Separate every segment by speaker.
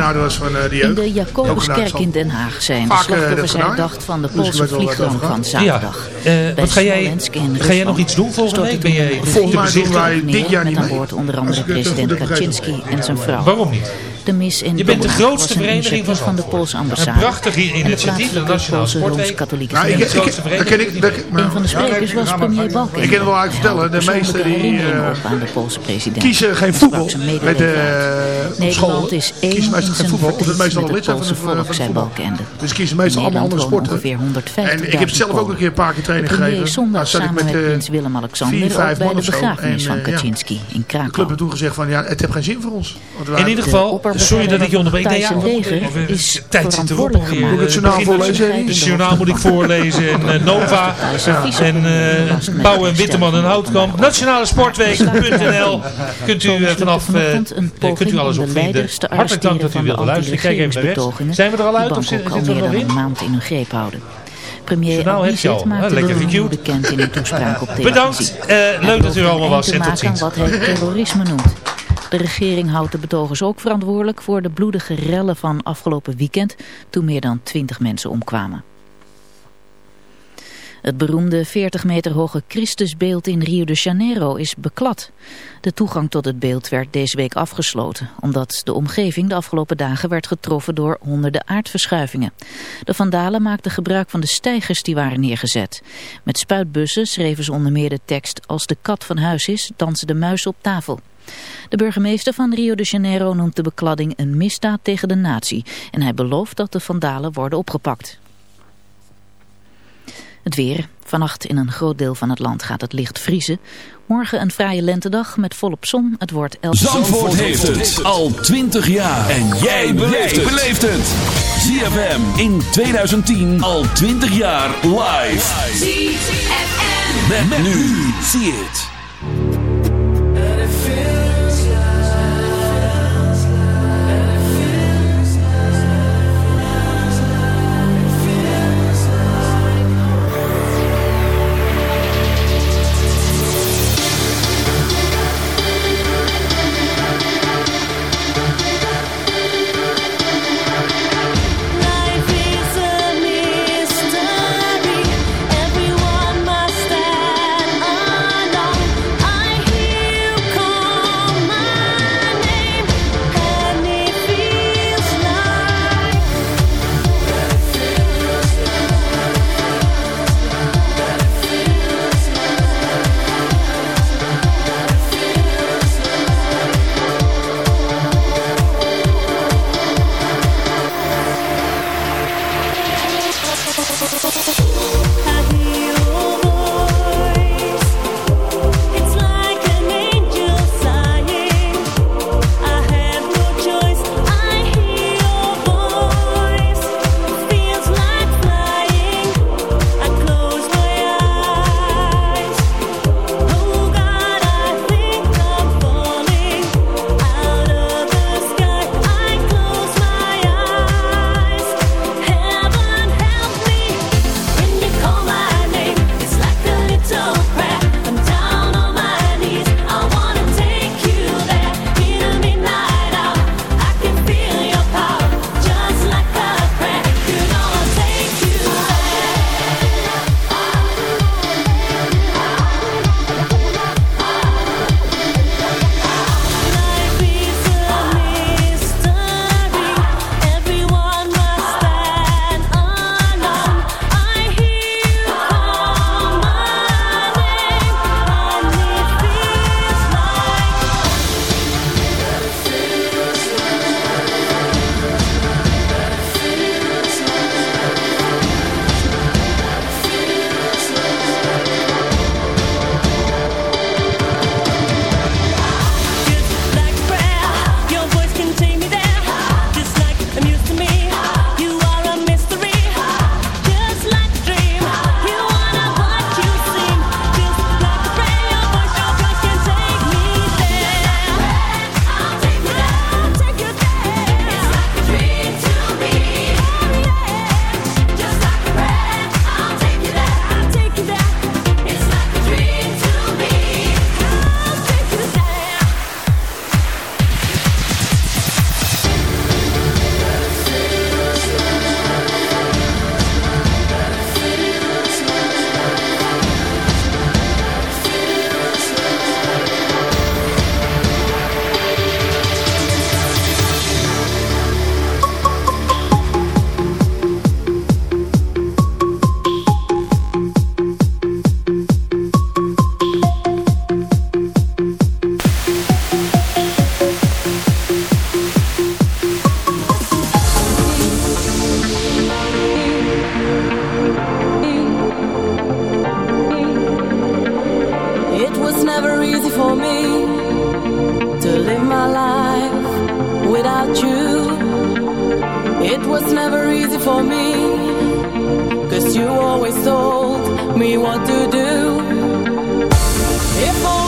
Speaker 1: coördinator was van uh, die
Speaker 2: In de Jacobuskerk in Den Haag zijn de slachtoffers herdacht van de dus Poolse vliegramp van zaterdag.
Speaker 3: Ja. Uh, wat ga jij, ga jij nog iets doen volgende week? Ben jij
Speaker 1: volgens mij doen wij dit jaar niet.
Speaker 2: Met aan boord onder andere president Kaczynski en zijn vrouw.
Speaker 3: Waarom niet?
Speaker 2: De mis in
Speaker 3: Je bent de grootste vereniging van,
Speaker 2: van de Poolse ambassade.
Speaker 3: Een prachtig initiatief, de Nationale Sportweek.
Speaker 2: Katholieke
Speaker 1: nou, ik, ik, ik, ken ik, dat,
Speaker 2: Een van de sprekers was premier Balken.
Speaker 1: Ik kan het wel uit vertellen, de meeste die uh,
Speaker 2: aan de Poolse president.
Speaker 1: kiezen geen voetbal met de uh,
Speaker 2: Nederland is één kiezen meestal geen voetbal, omdat het meestal lid zijn van de volk, zei Balkende.
Speaker 1: Dus kiezen meestal allemaal andere sporten. En ik heb zelf ook een keer een paar keer training gegeven.
Speaker 2: Zondag samen met prins Willem-Alexander bij de begrafenis van Kaczynski in Krakau.
Speaker 1: De club heeft toen gezegd van ja, het heeft geen zin voor ons.
Speaker 3: In ieder geval, sorry dat ik je onderbreek.
Speaker 2: Leger is
Speaker 3: tijd zit erop.
Speaker 1: Moet ik het journaal voorlezen?
Speaker 3: Het journaal moet ik voorlezen. En Nova. En Bouwen en Witteman en Houtkamp. Nationale Sportweek.nl kunt u vanaf kunt u alles opvinden. Hartelijk dank dat u wilde luisteren. Kijk even bij Zijn we er al uit of zitten we er nog in?
Speaker 2: een maand in hun greep houden. Premier Abizet maakte de bekend in een toespraak op televisie.
Speaker 3: Bedankt. leuk dat u er allemaal was en tot ziens.
Speaker 2: wat hij terrorisme noemt. De regering houdt de betogers ook verantwoordelijk voor de bloedige rellen van afgelopen weekend toen meer dan 20 mensen omkwamen. Het beroemde 40 meter hoge Christusbeeld in Rio de Janeiro is beklad. De toegang tot het beeld werd deze week afgesloten, omdat de omgeving de afgelopen dagen werd getroffen door honderden aardverschuivingen. De vandalen maakten gebruik van de stijgers die waren neergezet. Met spuitbussen schreven ze onder meer de tekst Als de kat van huis is, dansen de muizen op tafel. De burgemeester van Rio de Janeiro noemt de bekladding een misdaad tegen de natie en hij belooft dat de vandalen worden opgepakt. Het weer. Vannacht in een groot deel van het land gaat het licht vriezen. Morgen een fraaie lentedag met volop zon. Het wordt 11
Speaker 4: Zandvoort heeft het al 20 jaar. En jij beleeft het. ZFM in 2010 al 20 jaar live. ZFM. Met, nu. Zie het.
Speaker 5: for me to live my life without you. It was never easy for me, cause you always told me what to do. If I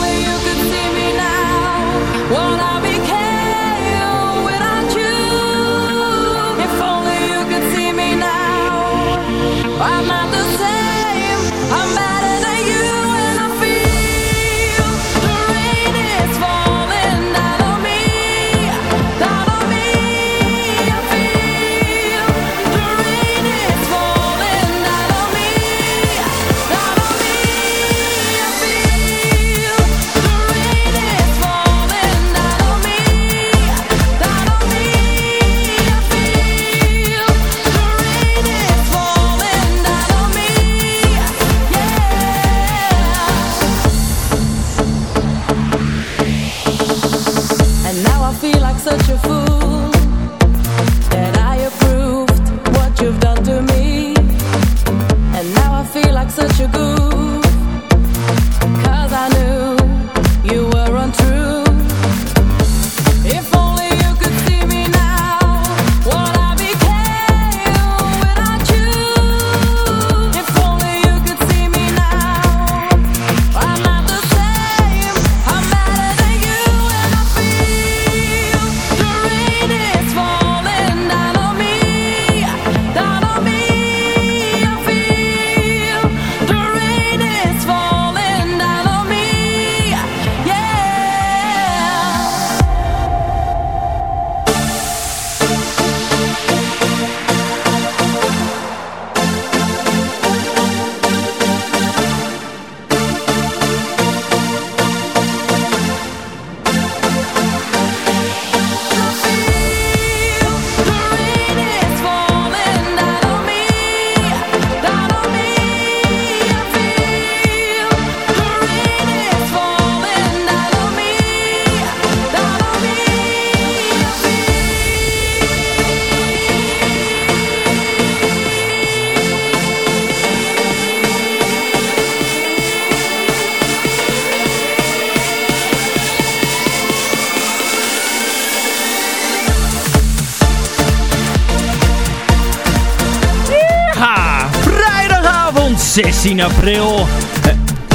Speaker 6: 16 april. Eh,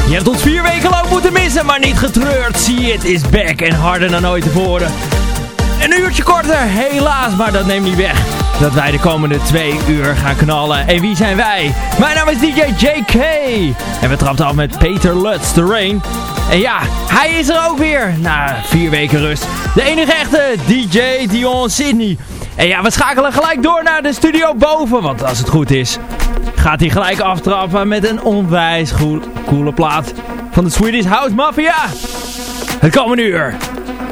Speaker 6: je hebt ons vier weken lang moeten missen, maar niet getreurd. See it is back en harder dan ooit tevoren. Een uurtje korter, helaas, maar dat neemt niet weg. Dat wij de komende twee uur gaan knallen. En wie zijn wij? Mijn naam is DJ JK. En we trapten af met Peter Lutz, The Rain. En ja, hij is er ook weer. Na vier weken rust. De enige echte DJ Dion Sydney. En ja, we schakelen gelijk door naar de studio boven. Want als het goed is, gaat hij gelijk aftrappen met een onwijs coole plaat van de Swedish House Mafia. Het komende uur.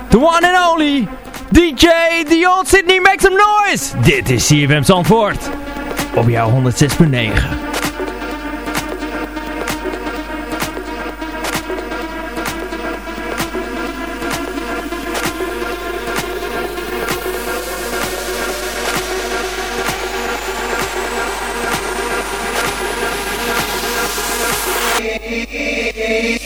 Speaker 6: The one and only DJ Dion Sydney Make Some Noise. Dit is CFM Zandvoort. Op jouw 106.9.
Speaker 7: Yeah.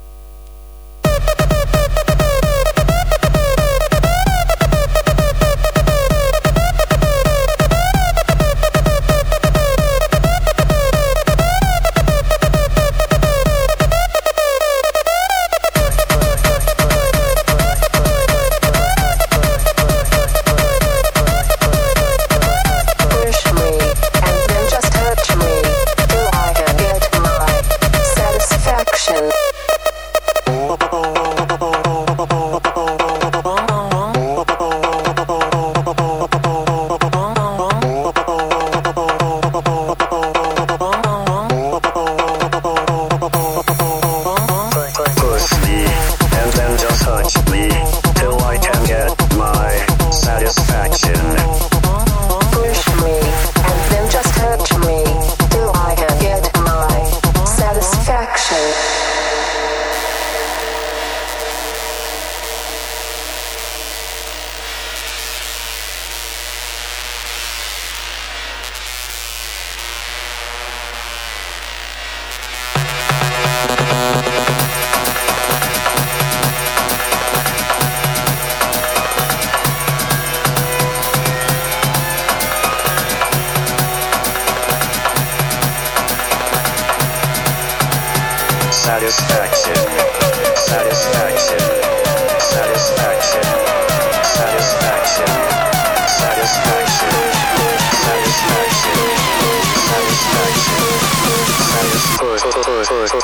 Speaker 7: そう
Speaker 8: そうそ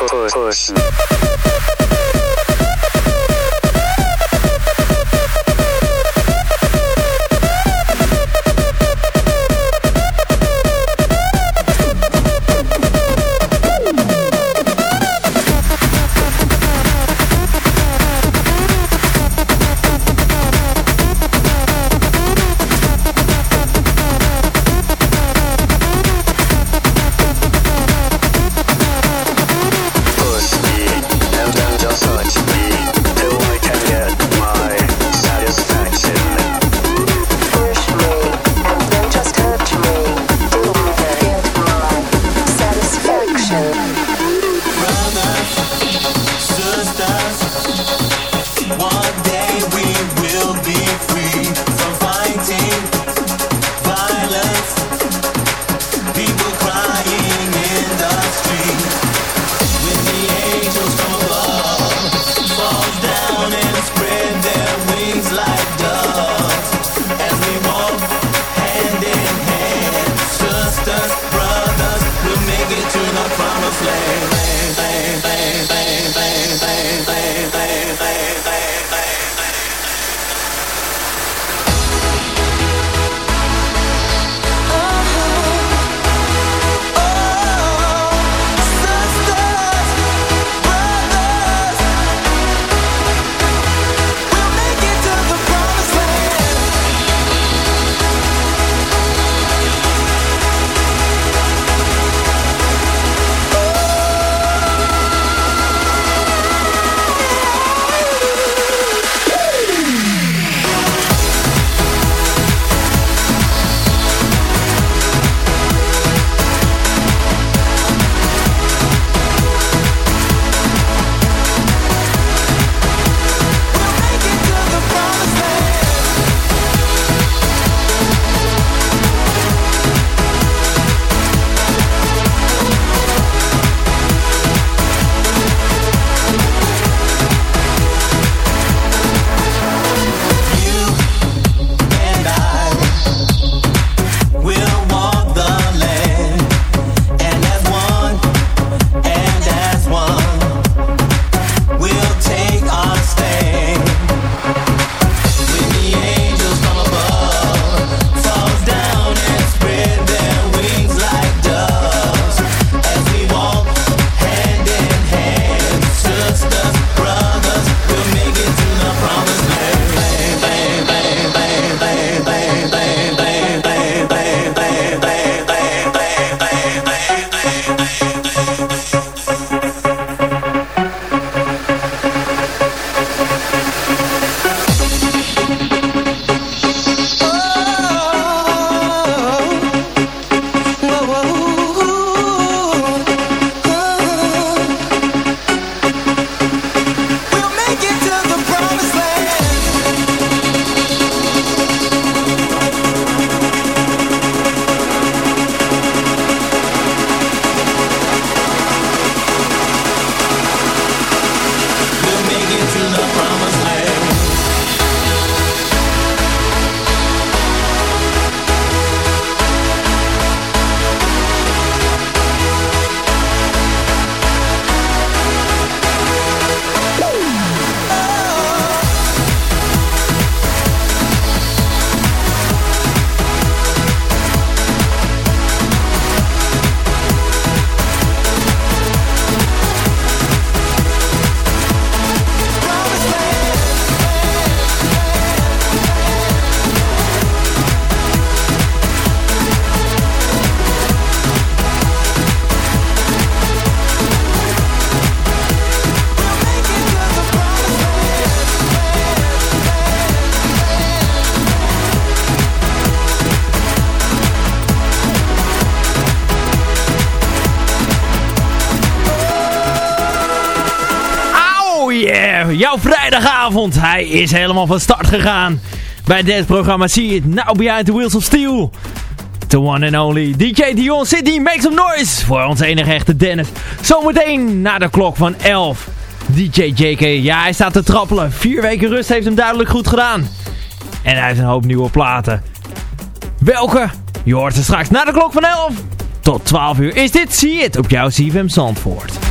Speaker 8: うそう
Speaker 6: jouw vrijdagavond. Hij is helemaal van start gegaan bij dit programma. Zie je het, Now Behind the Wheels of Steel. the one and only DJ Dion City, make some noise voor ons enige echte Dennis. Zometeen na de klok van 11. DJ JK, ja hij staat te trappelen. Vier weken rust heeft hem duidelijk goed gedaan. En hij heeft een hoop nieuwe platen. Welke? Je hoort ze straks na de klok van 11. Tot 12 uur is dit See It op jouw CFM Zandvoort.